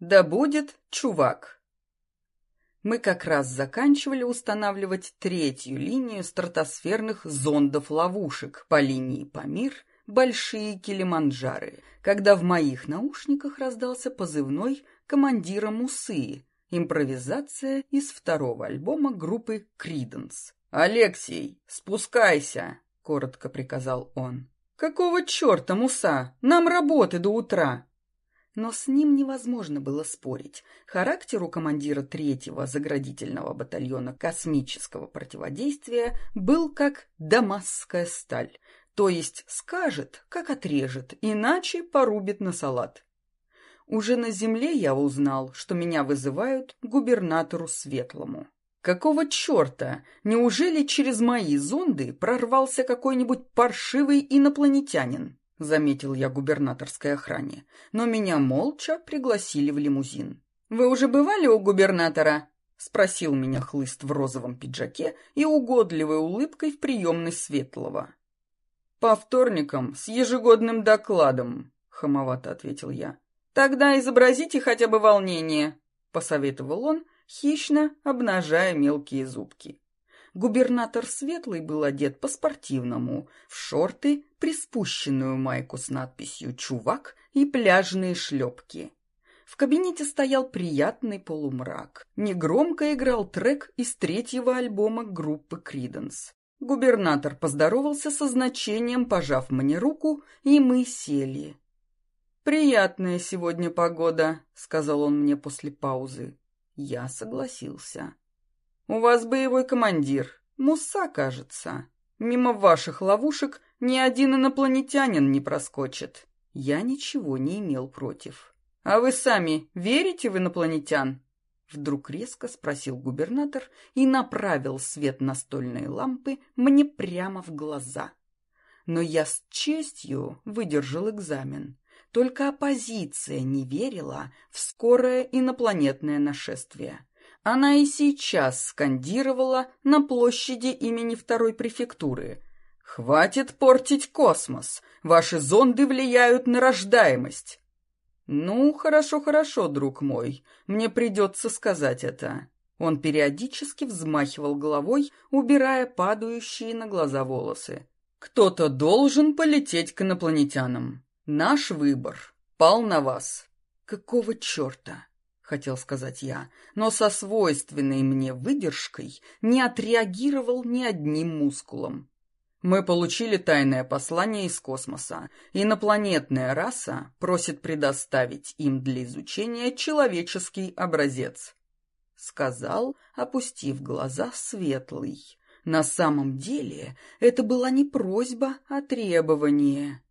Да будет чувак. Мы как раз заканчивали устанавливать третью линию стратосферных зондов-ловушек по линии Памир «Большие Килиманджары», когда в моих наушниках раздался позывной командира Мусы, импровизация из второго альбома группы «Криденс». «Алексей, спускайся!» — коротко приказал он. «Какого черта, Муса? Нам работы до утра!» Но с ним невозможно было спорить. Характер у командира третьего заградительного батальона космического противодействия был как дамасская сталь, то есть скажет, как отрежет, иначе порубит на салат. Уже на земле я узнал, что меня вызывают губернатору Светлому. Какого черта? Неужели через мои зонды прорвался какой-нибудь паршивый инопланетянин? Заметил я губернаторской охране, но меня молча пригласили в лимузин. «Вы уже бывали у губернатора?» — спросил меня хлыст в розовом пиджаке и угодливой улыбкой в приемной Светлого. «По вторникам с ежегодным докладом», — хамовато ответил я. «Тогда изобразите хотя бы волнение», — посоветовал он, хищно обнажая мелкие зубки. Губернатор Светлый был одет по-спортивному, в шорты, приспущенную майку с надписью «Чувак» и пляжные шлепки. В кабинете стоял приятный полумрак. Негромко играл трек из третьего альбома группы «Криденс». Губернатор поздоровался со значением, пожав мне руку, и мы сели. «Приятная сегодня погода», — сказал он мне после паузы. Я согласился. «У вас боевой командир. Муса, кажется. Мимо ваших ловушек ни один инопланетянин не проскочит». Я ничего не имел против. «А вы сами верите в инопланетян?» Вдруг резко спросил губернатор и направил свет настольной лампы мне прямо в глаза. Но я с честью выдержал экзамен. Только оппозиция не верила в скорое инопланетное нашествие. Она и сейчас скандировала на площади имени второй префектуры. «Хватит портить космос! Ваши зонды влияют на рождаемость!» «Ну, хорошо-хорошо, друг мой, мне придется сказать это». Он периодически взмахивал головой, убирая падающие на глаза волосы. «Кто-то должен полететь к инопланетянам. Наш выбор пал на вас». «Какого черта?» — хотел сказать я, но со свойственной мне выдержкой не отреагировал ни одним мускулом. Мы получили тайное послание из космоса. Инопланетная раса просит предоставить им для изучения человеческий образец. Сказал, опустив глаза, светлый. На самом деле это была не просьба, а требование.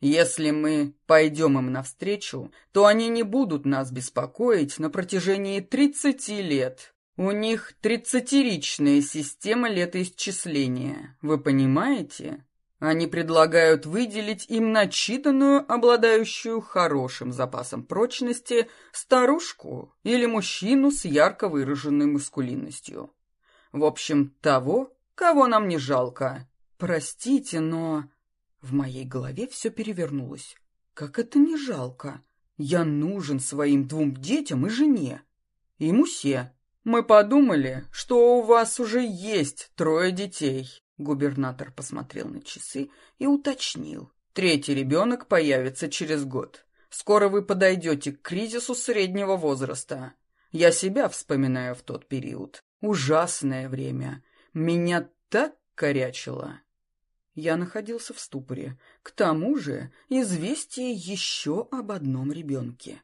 Если мы пойдем им навстречу, то они не будут нас беспокоить на протяжении тридцати лет. У них тридцатиричная система летоисчисления, вы понимаете? Они предлагают выделить им начитанную, обладающую хорошим запасом прочности, старушку или мужчину с ярко выраженной маскулинностью. В общем, того, кого нам не жалко. Простите, но... В моей голове все перевернулось. Как это не жалко? Я нужен своим двум детям и жене. И Мусе. «Мы подумали, что у вас уже есть трое детей», — губернатор посмотрел на часы и уточнил. «Третий ребенок появится через год. Скоро вы подойдете к кризису среднего возраста. Я себя вспоминаю в тот период. Ужасное время. Меня так корячило». Я находился в ступоре. К тому же известие еще об одном ребенке.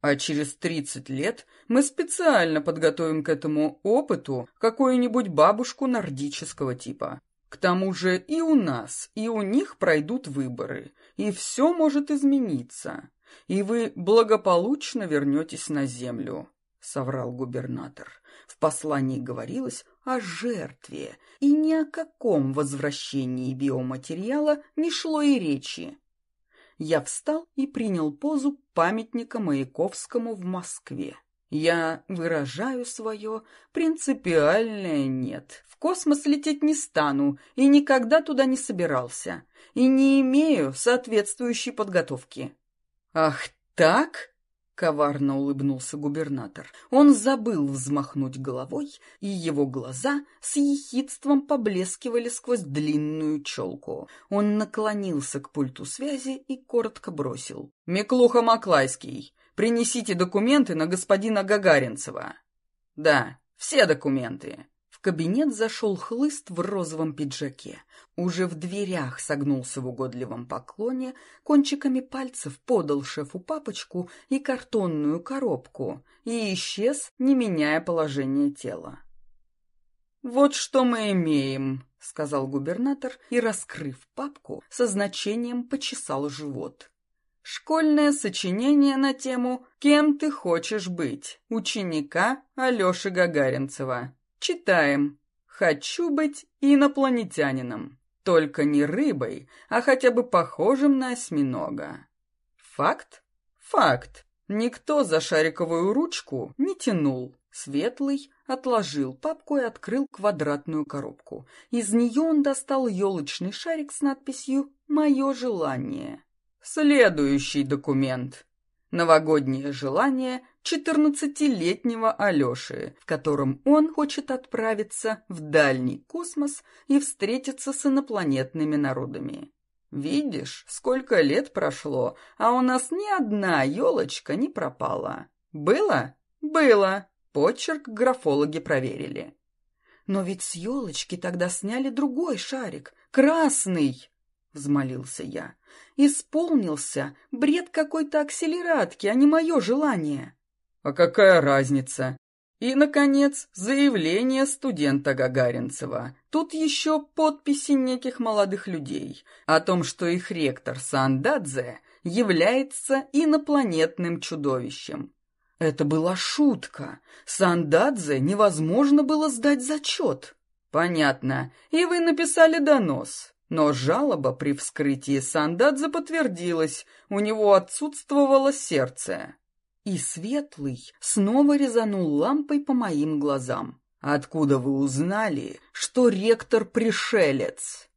А через тридцать лет мы специально подготовим к этому опыту какую-нибудь бабушку нордического типа. К тому же и у нас, и у них пройдут выборы, и все может измениться, и вы благополучно вернетесь на землю, — соврал губернатор. В послании говорилось о жертве, и ни о каком возвращении биоматериала не шло и речи я встал и принял позу памятника Маяковскому в Москве. Я выражаю свое принципиальное «нет». В космос лететь не стану и никогда туда не собирался, и не имею соответствующей подготовки. Ах так? Коварно улыбнулся губернатор. Он забыл взмахнуть головой, и его глаза с ехидством поблескивали сквозь длинную челку. Он наклонился к пульту связи и коротко бросил. «Миклуха Маклайский, принесите документы на господина Гагаринцева». «Да, все документы» кабинет зашел хлыст в розовом пиджаке. Уже в дверях согнулся в угодливом поклоне, кончиками пальцев подал шефу папочку и картонную коробку и исчез, не меняя положение тела. «Вот что мы имеем», — сказал губернатор и, раскрыв папку, со значением почесал живот. «Школьное сочинение на тему «Кем ты хочешь быть?» ученика Алеши Гагаринцева». Читаем. «Хочу быть инопланетянином. Только не рыбой, а хотя бы похожим на осьминога». Факт? Факт. Никто за шариковую ручку не тянул. Светлый отложил папку и открыл квадратную коробку. Из нее он достал елочный шарик с надписью «Мое желание». Следующий документ. Новогоднее желание четырнадцатилетнего Алеши, в котором он хочет отправиться в дальний космос и встретиться с инопланетными народами. Видишь, сколько лет прошло, а у нас ни одна елочка не пропала. Было? Было. Почерк графологи проверили. Но ведь с елочки тогда сняли другой шарик, красный, взмолился я. Исполнился бред какой-то акселератки, а не мое желание. А какая разница? И, наконец, заявление студента Гагаринцева. Тут еще подписи неких молодых людей о том, что их ректор Сандадзе является инопланетным чудовищем. Это была шутка. Сандадзе невозможно было сдать зачет. Понятно. И вы написали донос. Но жалоба при вскрытии Сандадзе подтвердилась, у него отсутствовало сердце. И Светлый снова резанул лампой по моим глазам. «Откуда вы узнали, что ректор пришелец?»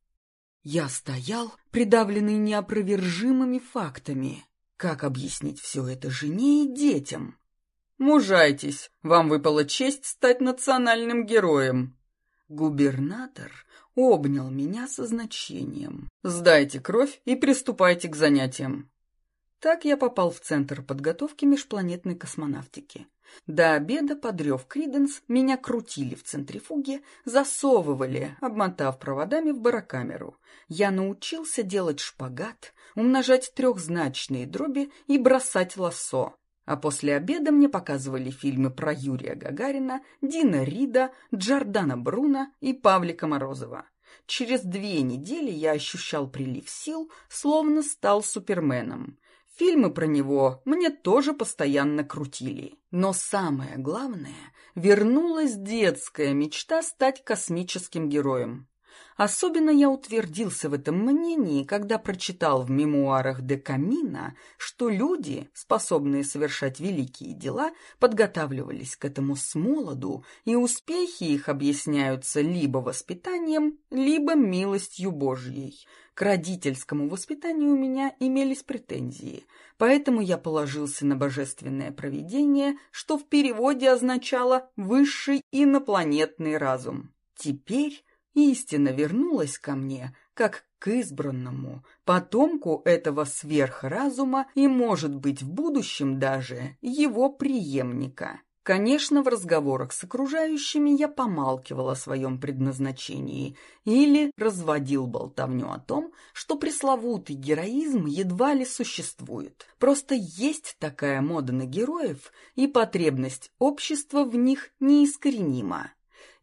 Я стоял, придавленный неопровержимыми фактами. Как объяснить все это жене и детям? «Мужайтесь, вам выпала честь стать национальным героем». Губернатор обнял меня со значением. «Сдайте кровь и приступайте к занятиям». Так я попал в Центр подготовки межпланетной космонавтики. До обеда, подрев Криденс, меня крутили в центрифуге, засовывали, обмотав проводами в барокамеру. Я научился делать шпагат, умножать трехзначные дроби и бросать лассо. А после обеда мне показывали фильмы про Юрия Гагарина, Дина Рида, Джордана Бруна и Павлика Морозова. Через две недели я ощущал прилив сил, словно стал суперменом. Фильмы про него мне тоже постоянно крутили. Но самое главное, вернулась детская мечта стать космическим героем. Особенно я утвердился в этом мнении, когда прочитал в мемуарах де Камина, что люди, способные совершать великие дела, подготавливались к этому с молоду, и успехи их объясняются либо воспитанием, либо милостью Божьей. К родительскому воспитанию у меня имелись претензии, поэтому я положился на божественное провидение, что в переводе означало «высший инопланетный разум». Теперь истина вернулась ко мне, как к избранному, потомку этого сверхразума и, может быть, в будущем даже его преемника. Конечно, в разговорах с окружающими я помалкивал о своем предназначении или разводил болтовню о том, что пресловутый героизм едва ли существует. Просто есть такая мода на героев, и потребность общества в них неискоренима.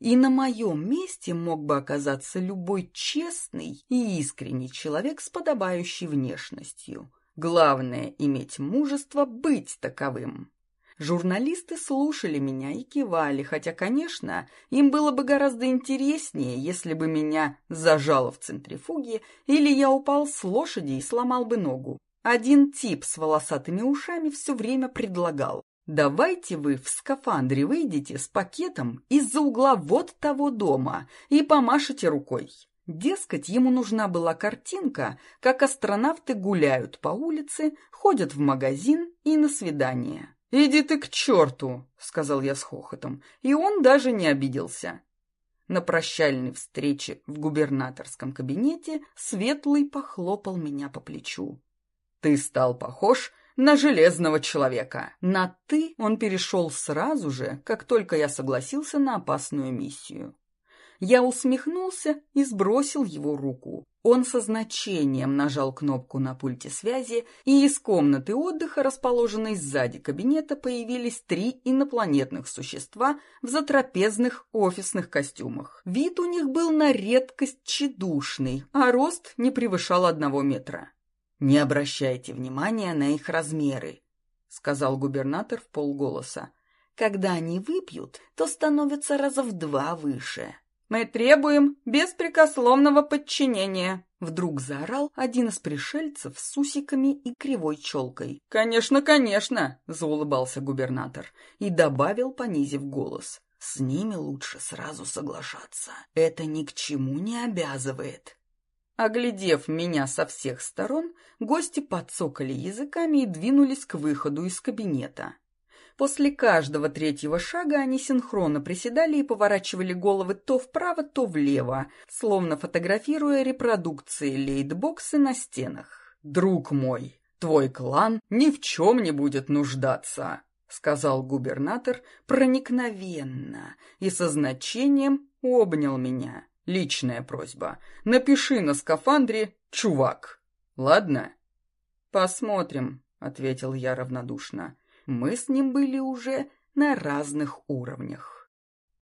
И на моем месте мог бы оказаться любой честный и искренний человек с подобающей внешностью. Главное — иметь мужество быть таковым. Журналисты слушали меня и кивали, хотя, конечно, им было бы гораздо интереснее, если бы меня зажало в центрифуге или я упал с лошади и сломал бы ногу. Один тип с волосатыми ушами все время предлагал Давайте вы в скафандре выйдете с пакетом из-за угла вот того дома и помашете рукой. Дескать, ему нужна была картинка, как астронавты гуляют по улице, ходят в магазин и на свидание. «Иди ты к черту!» — сказал я с хохотом, и он даже не обиделся. На прощальной встрече в губернаторском кабинете Светлый похлопал меня по плечу. «Ты стал похож на железного человека!» На «ты» он перешел сразу же, как только я согласился на опасную миссию. Я усмехнулся и сбросил его руку. Он со значением нажал кнопку на пульте связи, и из комнаты отдыха, расположенной сзади кабинета, появились три инопланетных существа в затрапезных офисных костюмах. Вид у них был на редкость тщедушный, а рост не превышал одного метра. «Не обращайте внимания на их размеры», — сказал губернатор в полголоса. «Когда они выпьют, то становятся раза в два выше». «Мы требуем беспрекословного подчинения!» Вдруг заорал один из пришельцев с усиками и кривой челкой. «Конечно, конечно!» — заулыбался губернатор и добавил, понизив голос. «С ними лучше сразу соглашаться. Это ни к чему не обязывает». Оглядев меня со всех сторон, гости подсокали языками и двинулись к выходу из кабинета. После каждого третьего шага они синхронно приседали и поворачивали головы то вправо, то влево, словно фотографируя репродукции лейтбоксы на стенах. «Друг мой, твой клан ни в чем не будет нуждаться», — сказал губернатор проникновенно и со значением обнял меня. «Личная просьба. Напиши на скафандре «Чувак». Ладно?» «Посмотрим», — ответил я равнодушно мы с ним были уже на разных уровнях.